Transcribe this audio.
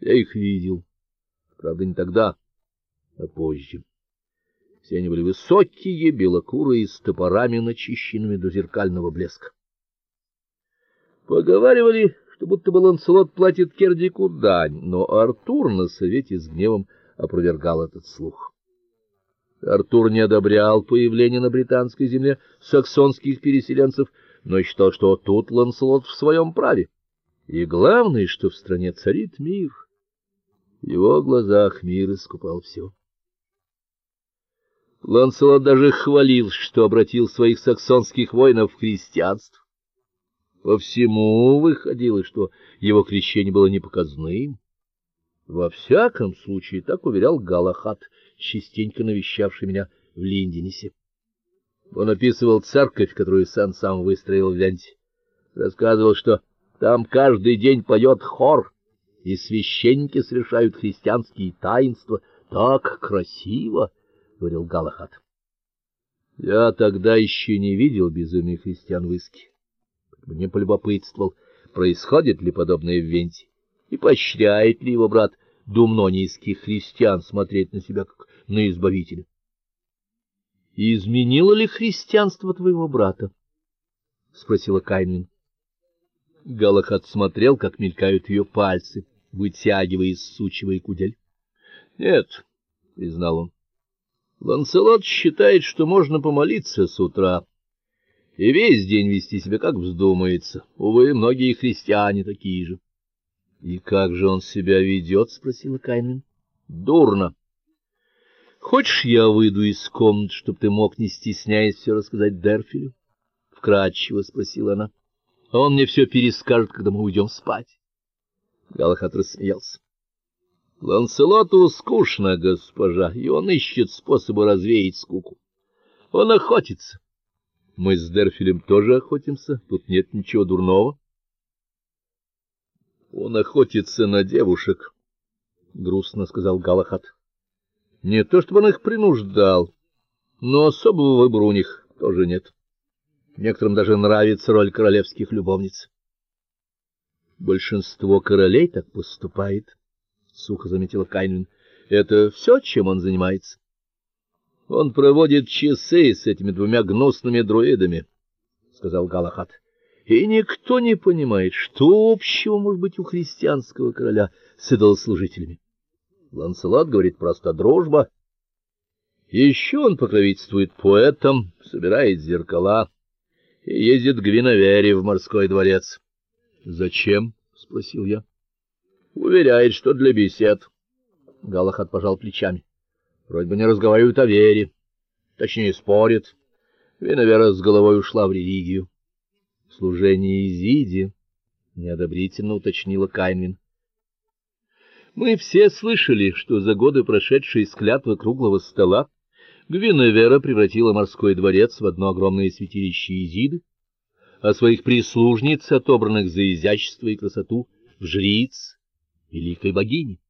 Я их видел. Правда, не тогда, а позже. Все они были высокие, белокурые, с топорами, начищенными до зеркального блеска. Поговаривали, что будто бы Ланселот платит Кердику дань, но Артур на совете с гневом опровергал этот слух. Артур не одобрял появление на британской земле саксонских переселенцев, но считал, что тут Ланселот в своем праве. И главное, что в стране царит мир. В его глазах мир искупал все. Ланселот даже хвалил, что обратил своих саксонских воинов в христианство. По всему выходило, что его крещение было непоказным. Во всяком случае, так уверял Галахат, частенько навещавший меня в Линденесе. Он описывал церковь, которую сын сам выстроил в Ленте. Рассказывал, что там каждый день поет хор, и священники совершают христианские таинства. Так красиво, — говорил Галахат. Я тогда еще не видел безумия христиан в Иске мне полюбопытствовал, происходит ли подобное в Венте, и поощряет ли его брат думнонийских христиан смотреть на себя как на избавителя. Изменило ли христианство твоего брата? спросила Кайнин. Галахат смотрел, как мелькают ее пальцы, вытягивая из сучьего и кудель. Нет, признал он. Ланселот считает, что можно помолиться с утра и весь день вести себя как вздумается. Увы, многие христиане такие же. — И как же он себя ведет? — спросила Кайнин. — Дурно. — Хочешь, я выйду из комнаты, чтобы ты мог, не стесняясь, все рассказать Дерфилю? — вкратчиво спросила она. — А он мне все перескажет, когда мы уйдем спать. Галахат рассмеялся. — Ланселоту скучно, госпожа, и он ищет способы развеять скуку. Он охотится. Мы с Дерфилем тоже охотимся, тут нет ничего дурного. Он охотится на девушек, грустно сказал Галахат. Не то чтобы он их принуждал, но особого выбора у них тоже нет. Некоторым даже нравится роль королевских любовниц. Большинство королей так поступает, сухо заметила Кайнин. Это все, чем он занимается. Он проводит часы с этими двумя гнусными друидами, сказал Галахат. И никто не понимает, что общего может быть у христианского короля с идолослужителями. Ланселот говорит просто дружба. Еще он покровительствует поэтам, собирает зеркала и ездит к Гвиновере в морской дворец. Зачем? спросил я. Уверяет, что для бесед. Галахат пожал плечами. Вроде бы не разговаривают о вере, точнее спорят. Виновера с головой ушла в религию. Служение Изиде, неодобрительно уточнила Кайнвин. Мы все слышали, что за годы, прошедшие с клятвы круглого стола, Гвиневера превратила морской дворец в одно огромное святилище Изиды, а своих прислужниц, отобранных за изящество и красоту, в жриц великой богини.